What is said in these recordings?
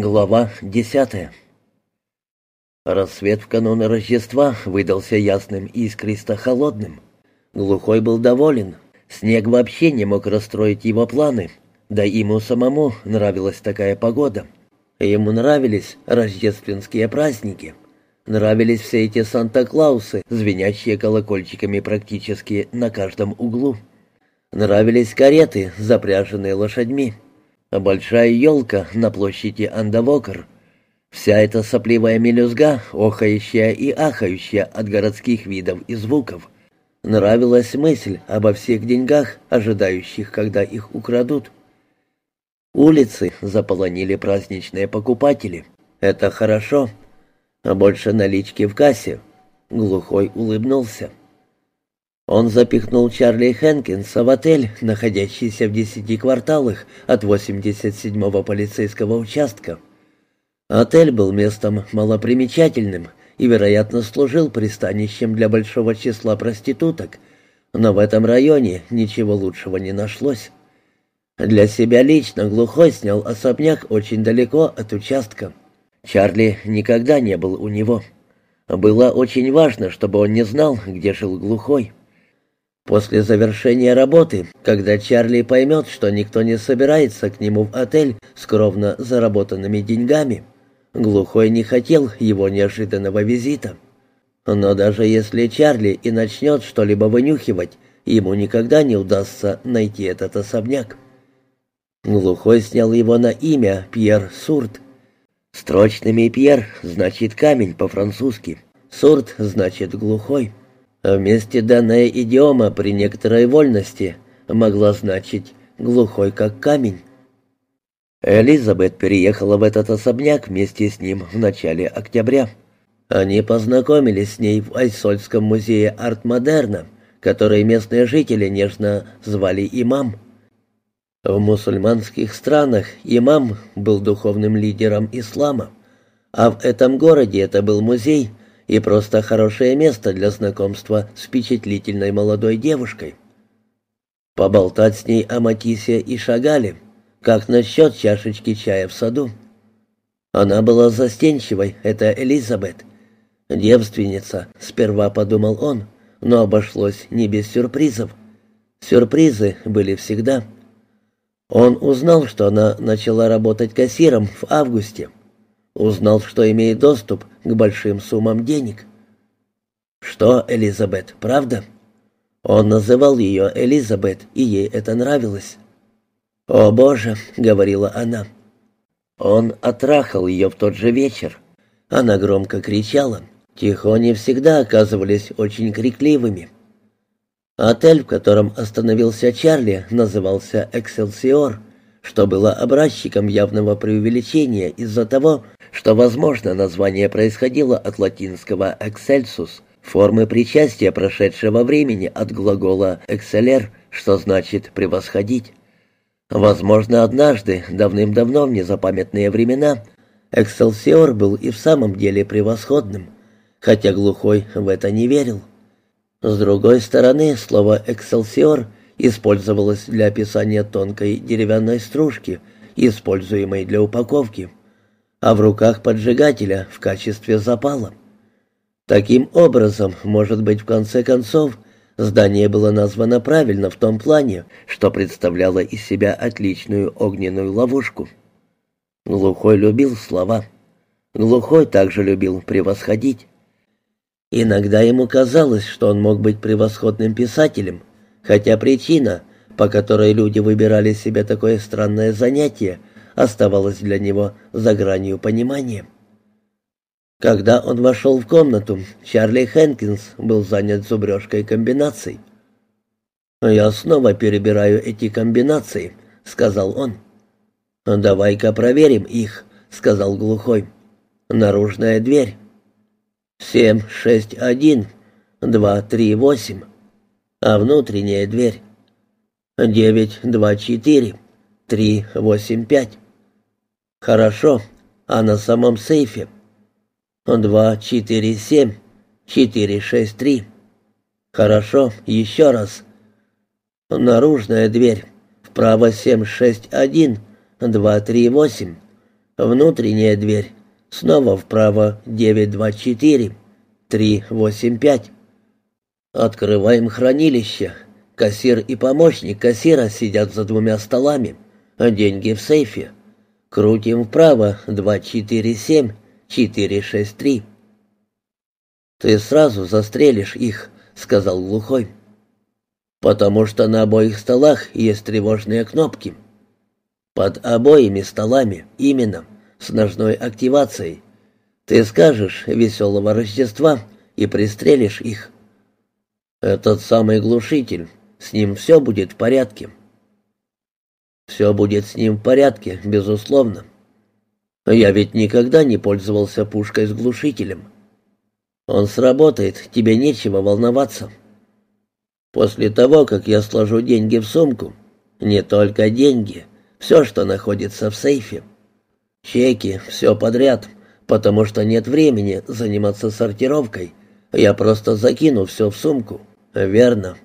Глава десятая Рассвет в канун Рождества выдался ясным и искристо холодным. Глухой был доволен. Снег вообще не мог расстроить его планы. Да ему самому нравилась такая погода. Ему нравились рождественские праздники. Нравились все эти Санта-Клаусы, звенящие колокольчиками практически на каждом углу. Нравились кареты, запряженные лошадьми. Большая елка на площади Андавокер. Вся эта сопливая мелюзга, охающая и ахающая от городских видов и звуков. Нравилась мысль обо всех деньгах, ожидающих, когда их украдут. Улицы заполонили праздничные покупатели. Это хорошо. А больше налички в кассе. Глухой улыбнулся. Он запихнул Чарли Хэнкинса в отель, находящийся в десяти кварталах от 87-го полицейского участка. Отель был местом малопримечательным и, вероятно, служил пристанищем для большого числа проституток, но в этом районе ничего лучшего не нашлось. Для себя лично Глухой снял особняк очень далеко от участка. Чарли никогда не был у него. Было очень важно, чтобы он не знал, где жил Глухой. После завершения работы, когда Чарли поймет, что никто не собирается к нему в отель с кровно заработанными деньгами, Глухой не хотел его неожиданного визита. Но даже если Чарли и начнет что-либо вынюхивать, ему никогда не удастся найти этот особняк. Глухой снял его на имя Пьер Сурт. Строчными Пьер значит камень по-французски. Сурт значит глухой. А вместе данная идиома при некоторой вольности могла значить «глухой как камень». Элизабет переехала в этот особняк вместе с ним в начале октября. Они познакомились с ней в Айсольском музее арт-модерна, который местные жители нежно звали имам. В мусульманских странах имам был духовным лидером ислама, а в этом городе это был музей, и просто хорошее место для знакомства с впечатлительной молодой девушкой. Поболтать с ней о Матисе и Шагале, как насчет чашечки чая в саду. Она была застенчивой, это Элизабет. Девственница, сперва подумал он, но обошлось не без сюрпризов. Сюрпризы были всегда. Он узнал, что она начала работать кассиром в августе. Узнал, что имеет доступ к большим суммам денег. Что, Элизабет, правда? Он называл ее Элизабет, и ей это нравилось. «О, Боже!» — говорила она. Он отрахал ее в тот же вечер. Она громко кричала. Тихони всегда оказывались очень крикливыми. Отель, в котором остановился Чарли, назывался «Экселсиор», что было образчиком явного преувеличения из-за того, что, возможно, название происходило от латинского «excelsus», формы причастия прошедшего времени от глагола «exceller», что значит «превосходить». Возможно, однажды, давным-давно в незапамятные времена, «экселсиор» был и в самом деле превосходным, хотя глухой в это не верил. С другой стороны, слово «экселсиор» использовалось для описания тонкой деревянной стружки, используемой для упаковки а в руках поджигателя в качестве запала. Таким образом, может быть, в конце концов, здание было названо правильно в том плане, что представляло из себя отличную огненную ловушку. Глухой любил слова. Глухой также любил превосходить. Иногда ему казалось, что он мог быть превосходным писателем, хотя причина, по которой люди выбирали себе такое странное занятие, оставалось для него за гранью понимания. Когда он вошел в комнату, Чарли Хэнкинс был занят зубрежкой комбинаций. «Я снова перебираю эти комбинации», — сказал он. «Давай-ка проверим их», — сказал глухой. «Наружная дверь. Семь, шесть, один, два, три, восемь. А внутренняя дверь. Девять, два, четыре, три, восемь, пять. Хорошо. А на самом сейфе? Два, четыре, семь, четыре, шесть, три. Хорошо. Еще раз. Наружная дверь. Вправо семь, шесть, один, два, три, восемь. Внутренняя дверь. Снова вправо 924. 385. Открываем хранилище. Кассир и помощник кассира сидят за двумя столами. Деньги в сейфе. Крутим вправо 247 463. Ты сразу застрелишь их, сказал глухой. Потому что на обоих столах есть тревожные кнопки. Под обоими столами, именно, с ножной активацией. Ты скажешь «Веселого Рождества» и пристрелишь их. Этот самый глушитель, с ним все будет в порядке. Все будет с ним в порядке, безусловно. Я ведь никогда не пользовался пушкой с глушителем. Он сработает, тебе нечего волноваться. После того, как я сложу деньги в сумку, не только деньги, все, что находится в сейфе. Чеки, все подряд, потому что нет времени заниматься сортировкой. Я просто закину все в сумку. Верно.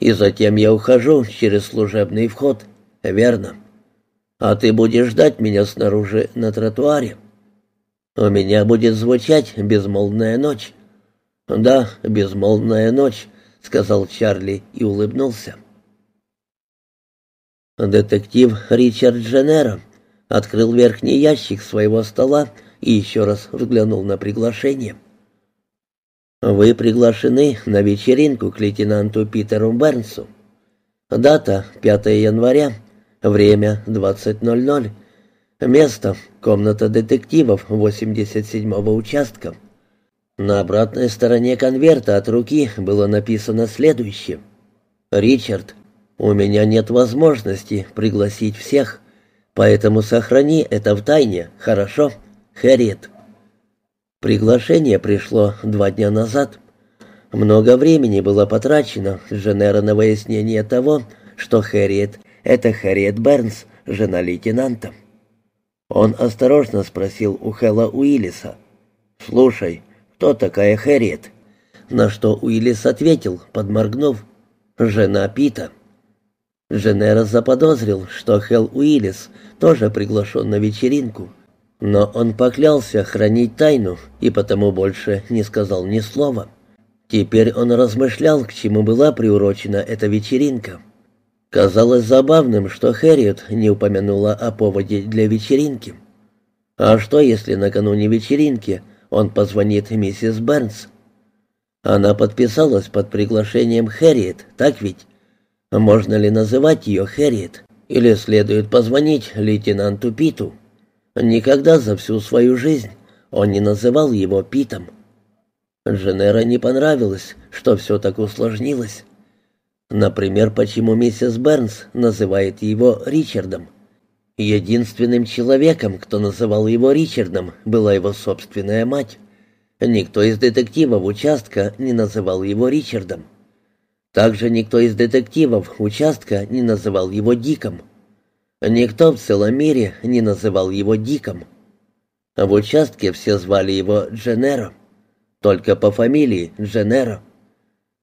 И затем я ухожу через служебный вход. Верно. А ты будешь ждать меня снаружи на тротуаре. У меня будет звучать безмолвная ночь. Да, безмолвная ночь, сказал Чарли и улыбнулся. Детектив Ричард Дженнеро открыл верхний ящик своего стола и еще раз взглянул на приглашение. «Вы приглашены на вечеринку к лейтенанту Питеру Бернсу. Дата 5 января, время 20.00. Место — комната детективов 87-го участка. На обратной стороне конверта от руки было написано следующее. «Ричард, у меня нет возможности пригласить всех, поэтому сохрани это в тайне, хорошо? Хэрриет». Приглашение пришло два дня назад. Много времени было потрачено Женера на выяснение того, что Хэрриет — это Хэрриет Бернс, жена лейтенанта. Он осторожно спросил у Хэлла Уиллиса. «Слушай, кто такая Хэрриет?» На что Уиллис ответил, подморгнув. «Жена Пита». Женера заподозрил, что Хелл Уиллис тоже приглашен на вечеринку, но он поклялся хранить тайну и потому больше не сказал ни слова. Теперь он размышлял, к чему была приурочена эта вечеринка. Казалось забавным, что Хэрриет не упомянула о поводе для вечеринки. А что, если накануне вечеринки он позвонит миссис Бернс? Она подписалась под приглашением Хэрриет, так ведь? Можно ли называть ее Хэрриет? Или следует позвонить лейтенанту Питу? Никогда за всю свою жизнь он не называл его Питом. Дженера не понравилось, что все так усложнилось. Например, почему миссис Бернс называет его Ричардом. Единственным человеком, кто называл его Ричардом, была его собственная мать. Никто из детективов участка не называл его Ричардом. Также никто из детективов участка не называл его Диком. Никто в целом мире не называл его Диком. В участке все звали его Дженеро. Только по фамилии Дженеро.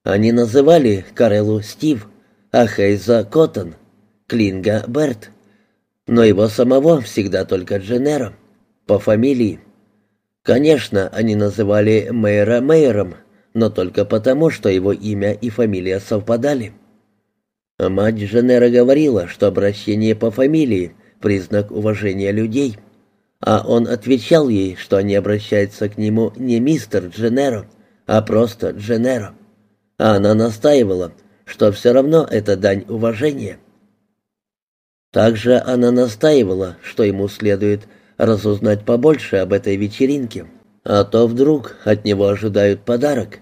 Они называли Карелу Стив, а Хейза Коттон, Клинга Берт. Но его самого всегда только Дженеро, по фамилии. Конечно, они называли Мэйра Мэйром, но только потому, что его имя и фамилия совпадали. Мать Дженера говорила, что обращение по фамилии — признак уважения людей, а он отвечал ей, что они обращаются к нему не мистер Дженеро, а просто Дженеро а она настаивала, что все равно это дань уважения. Также она настаивала, что ему следует разузнать побольше об этой вечеринке, а то вдруг от него ожидают подарок.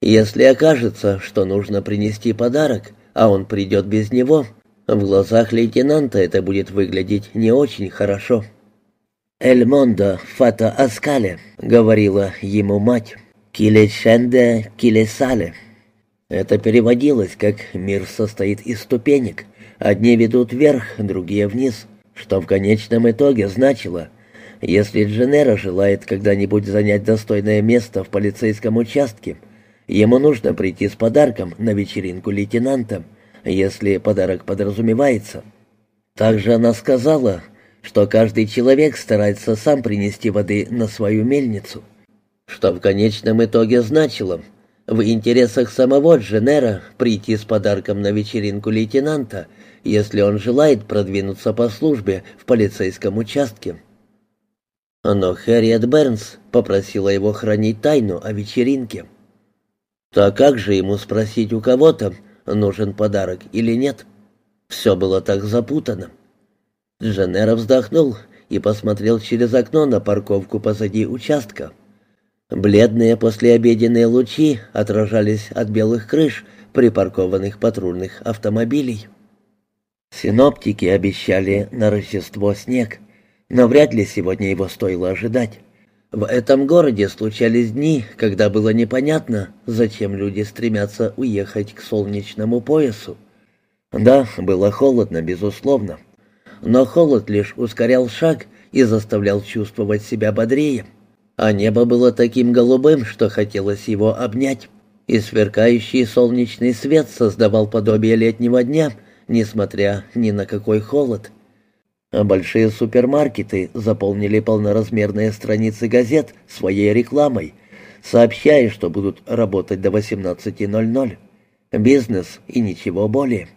Если окажется, что нужно принести подарок, а он придет без него, в глазах лейтенанта это будет выглядеть не очень хорошо. «Эль Мондо фата аскале», — говорила ему мать, «киле шенде киле сале». Это переводилось как «мир состоит из ступенек, одни ведут вверх, другие вниз», что в конечном итоге значило «если Дженера желает когда-нибудь занять достойное место в полицейском участке, ему нужно прийти с подарком на вечеринку лейтенанта, если подарок подразумевается». Также она сказала, что каждый человек старается сам принести воды на свою мельницу, что в конечном итоге значило в интересах самого Дженера прийти с подарком на вечеринку лейтенанта, если он желает продвинуться по службе в полицейском участке. Но Хэрриет Бернс попросила его хранить тайну о вечеринке. Так как же ему спросить у кого-то, нужен подарок или нет? Все было так запутано. Дженера вздохнул и посмотрел через окно на парковку позади участка. Бледные послеобеденные лучи отражались от белых крыш припаркованных патрульных автомобилей. Синоптики обещали на Рождество снег, но вряд ли сегодня его стоило ожидать. В этом городе случались дни, когда было непонятно, зачем люди стремятся уехать к солнечному поясу. Да, было холодно, безусловно но холод лишь ускорял шаг и заставлял чувствовать себя бодрее. А небо было таким голубым, что хотелось его обнять, и сверкающий солнечный свет создавал подобие летнего дня, несмотря ни на какой холод. А большие супермаркеты заполнили полноразмерные страницы газет своей рекламой, сообщая, что будут работать до 18.00. Бизнес и ничего более.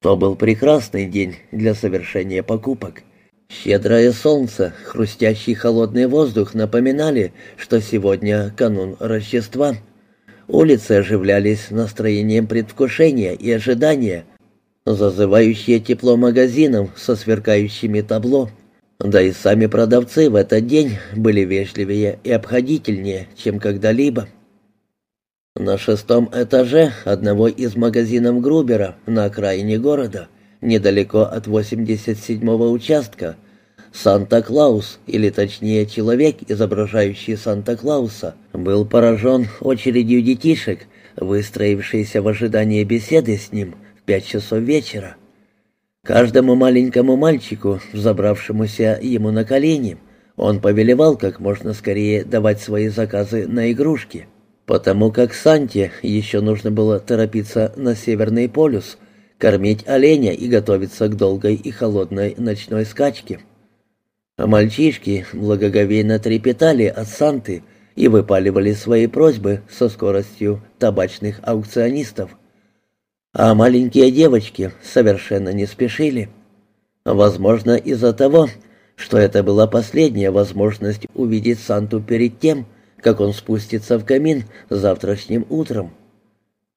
То был прекрасный день для совершения покупок. Щедрое солнце, хрустящий холодный воздух напоминали, что сегодня канун Рождества. Улицы оживлялись настроением предвкушения и ожидания, зазывающие тепло магазинов со сверкающими табло. Да и сами продавцы в этот день были вежливее и обходительнее, чем когда-либо. На шестом этаже одного из магазинов Грубера на окраине города, недалеко от 87-го участка, Санта-Клаус, или точнее человек, изображающий Санта-Клауса, был поражен очередью детишек, выстроившейся в ожидании беседы с ним пять часов вечера. Каждому маленькому мальчику, взобравшемуся ему на колени, он повелевал как можно скорее давать свои заказы на игрушки — потому как Санте еще нужно было торопиться на Северный полюс, кормить оленя и готовиться к долгой и холодной ночной скачке. А мальчишки благоговейно трепетали от Санты и выпаливали свои просьбы со скоростью табачных аукционистов. А маленькие девочки совершенно не спешили. Возможно, из-за того, что это была последняя возможность увидеть Санту перед тем, как он спустится в камин завтрашним утром.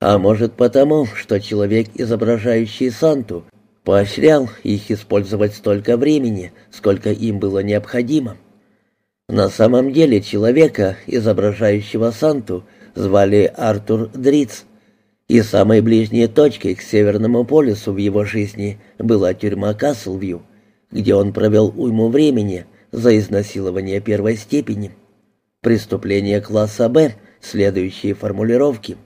А может потому, что человек, изображающий Санту, поощрял их использовать столько времени, сколько им было необходимо. На самом деле человека, изображающего Санту, звали Артур Дриц, и самой ближней точкой к Северному полюсу в его жизни была тюрьма Каслвью, где он провел уйму времени за изнасилование первой степени. Преступление класса «Б» следующие формулировки.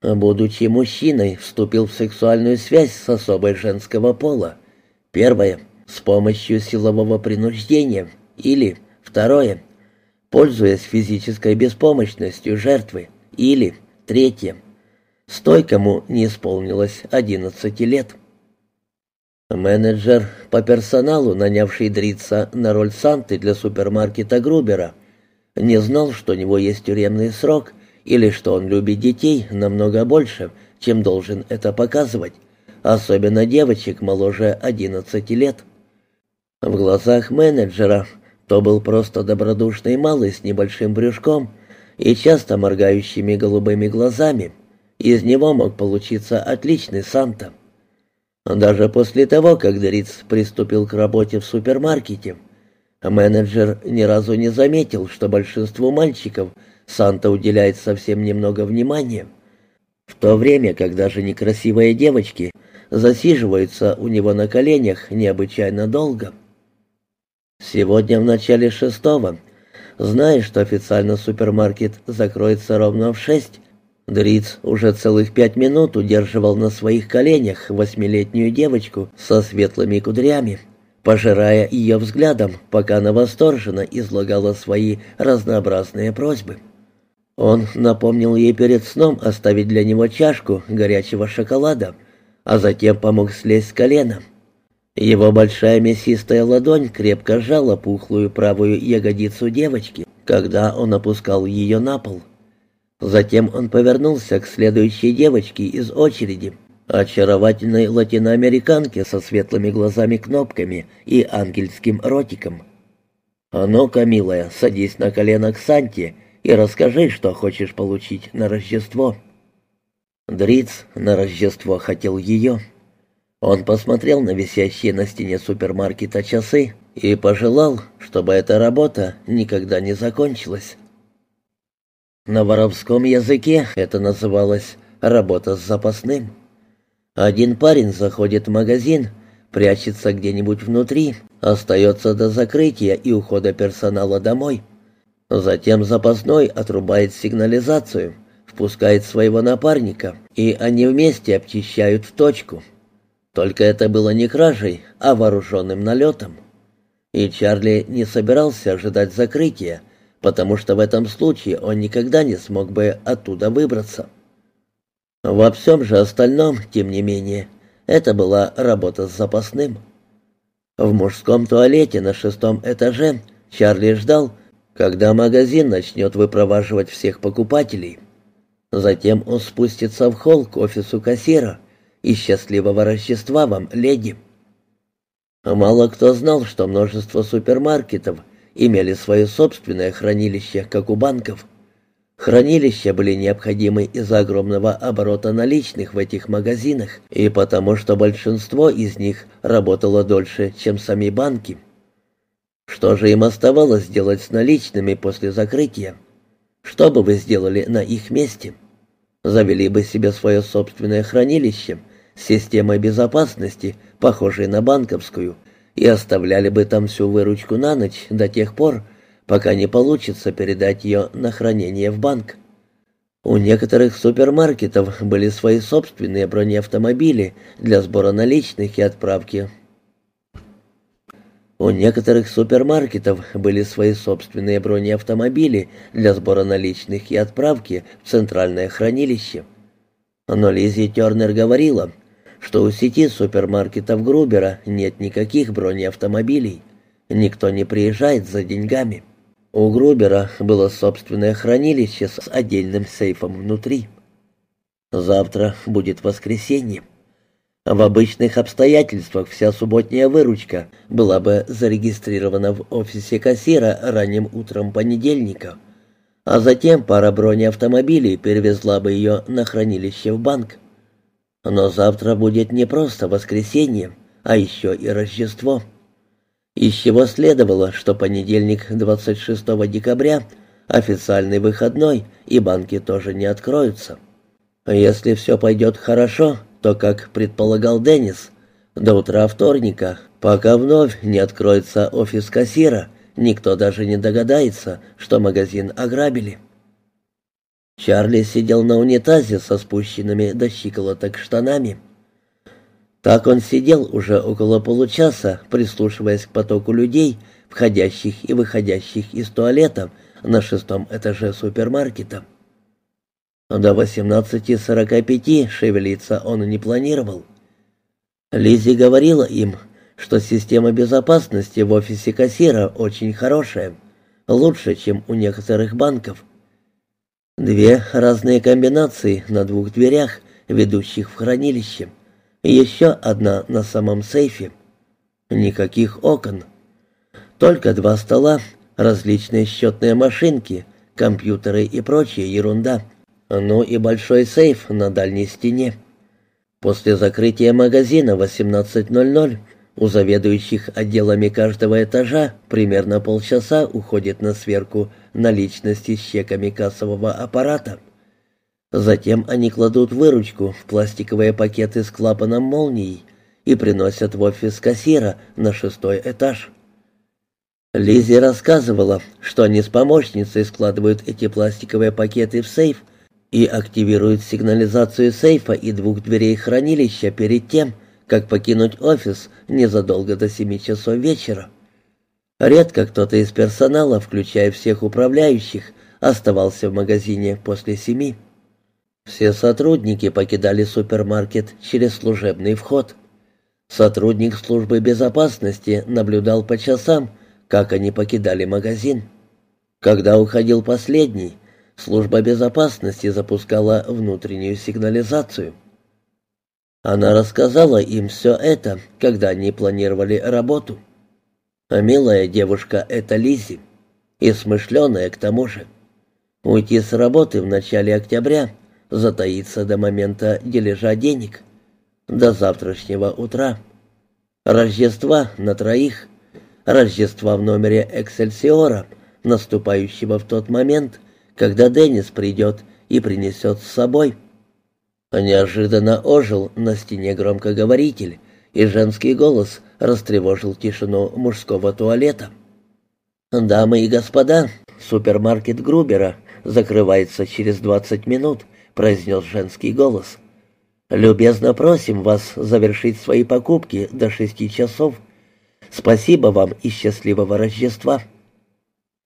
Будучи мужчиной, вступил в сексуальную связь с особой женского пола. Первое. С помощью силового принуждения. Или, второе. Пользуясь физической беспомощностью жертвы. Или, третье. С той, кому не исполнилось 11 лет. Менеджер по персоналу, нанявший Дрица на роль Санты для супермаркета Грубера, не знал, что у него есть тюремный срок или что он любит детей намного больше, чем должен это показывать, особенно девочек моложе 11 лет. В глазах менеджера то был просто добродушный малый с небольшим брюшком и часто моргающими голубыми глазами. Из него мог получиться отличный Санта. Даже после того, как Дриц приступил к работе в супермаркете, Менеджер ни разу не заметил, что большинству мальчиков Санта уделяет совсем немного внимания, в то время как даже некрасивые девочки засиживаются у него на коленях необычайно долго. Сегодня в начале шестого, зная, что официально супермаркет закроется ровно в шесть, Дриц уже целых пять минут удерживал на своих коленях восьмилетнюю девочку со светлыми кудрями пожирая ее взглядом, пока она восторженно излагала свои разнообразные просьбы. Он напомнил ей перед сном оставить для него чашку горячего шоколада, а затем помог слезть с колена. Его большая мясистая ладонь крепко сжала пухлую правую ягодицу девочки, когда он опускал ее на пол. Затем он повернулся к следующей девочке из очереди, очаровательной латиноамериканке со светлыми глазами-кнопками и ангельским ротиком. «А ну-ка, милая, садись на колено к Санте и расскажи, что хочешь получить на Рождество». Дриц на Рождество хотел ее. Он посмотрел на висящие на стене супермаркета часы и пожелал, чтобы эта работа никогда не закончилась. На воровском языке это называлось «работа с запасным». Один парень заходит в магазин, прячется где-нибудь внутри, остается до закрытия и ухода персонала домой. Затем запасной отрубает сигнализацию, впускает своего напарника, и они вместе обчищают в точку. Только это было не кражей, а вооруженным налетом. И Чарли не собирался ожидать закрытия, потому что в этом случае он никогда не смог бы оттуда выбраться. Во всем же остальном, тем не менее, это была работа с запасным. В мужском туалете на шестом этаже Чарли ждал, когда магазин начнет выпроваживать всех покупателей. Затем он спустится в холл к офису кассира и счастливого Рождества вам, леди. Мало кто знал, что множество супермаркетов имели свое собственное хранилище, как у банков. Хранилища были необходимы из-за огромного оборота наличных в этих магазинах и потому, что большинство из них работало дольше, чем сами банки. Что же им оставалось делать с наличными после закрытия? Что бы вы сделали на их месте? Завели бы себе свое собственное хранилище с системой безопасности, похожей на банковскую, и оставляли бы там всю выручку на ночь до тех пор, пока не получится передать ее на хранение в банк. У некоторых супермаркетов были свои собственные бронеавтомобили для сбора наличных и отправки. У некоторых супермаркетов были свои собственные бронеавтомобили для сбора наличных и отправки в центральное хранилище. Но Лиззи Тернер говорила, что у сети супермаркетов Грубера нет никаких бронеавтомобилей. Никто не приезжает за деньгами. У Грубера было собственное хранилище с отдельным сейфом внутри. Завтра будет воскресенье. В обычных обстоятельствах вся субботняя выручка была бы зарегистрирована в офисе кассира ранним утром понедельника, а затем пара бронеавтомобилей перевезла бы ее на хранилище в банк. Но завтра будет не просто воскресенье, а еще и Рождество из чего следовало, что понедельник 26 декабря официальный выходной, и банки тоже не откроются. Если все пойдет хорошо, то, как предполагал Деннис, до утра вторника, пока вновь не откроется офис кассира, никто даже не догадается, что магазин ограбили. Чарли сидел на унитазе со спущенными до щиколоток штанами. Так он сидел уже около получаса, прислушиваясь к потоку людей, входящих и выходящих из туалета на шестом этаже супермаркета. До 18.45 шевелиться он не планировал. Лиззи говорила им, что система безопасности в офисе кассира очень хорошая, лучше, чем у некоторых банков. Две разные комбинации на двух дверях, ведущих в хранилище – еще одна на самом сейфе. Никаких окон. Только два стола, различные счетные машинки, компьютеры и прочая ерунда. Ну и большой сейф на дальней стене. После закрытия магазина в 18.00 у заведующих отделами каждого этажа примерно полчаса уходит на сверку наличности с чеками кассового аппарата. Затем они кладут выручку в пластиковые пакеты с клапаном молний и приносят в офис кассира на шестой этаж. Лизи рассказывала, что они с помощницей складывают эти пластиковые пакеты в сейф и активируют сигнализацию сейфа и двух дверей хранилища перед тем, как покинуть офис незадолго до семи часов вечера. Редко кто-то из персонала, включая всех управляющих, оставался в магазине после семи. Все сотрудники покидали супермаркет через служебный вход. Сотрудник службы безопасности наблюдал по часам, как они покидали магазин. Когда уходил последний, служба безопасности запускала внутреннюю сигнализацию. Она рассказала им все это, когда они планировали работу. А милая девушка — это Лизи. И смышленая к тому же. Уйти с работы в начале октября, затаиться до момента дележа денег. До завтрашнего утра. Рождества на троих. Рождества в номере «Эксельсиора», наступающего в тот момент, когда Деннис придет и принесет с собой — Неожиданно ожил на стене громкоговоритель, и женский голос растревожил тишину мужского туалета. «Дамы и господа, супермаркет Грубера закрывается через двадцать минут», — произнес женский голос. «Любезно просим вас завершить свои покупки до шести часов. Спасибо вам и счастливого Рождества».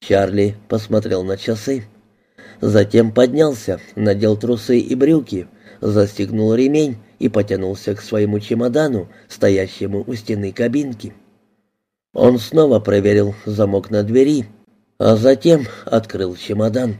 Чарли посмотрел на часы. Затем поднялся, надел трусы и брюки, застегнул ремень и потянулся к своему чемодану, стоящему у стены кабинки. Он снова проверил замок на двери, а затем открыл чемодан.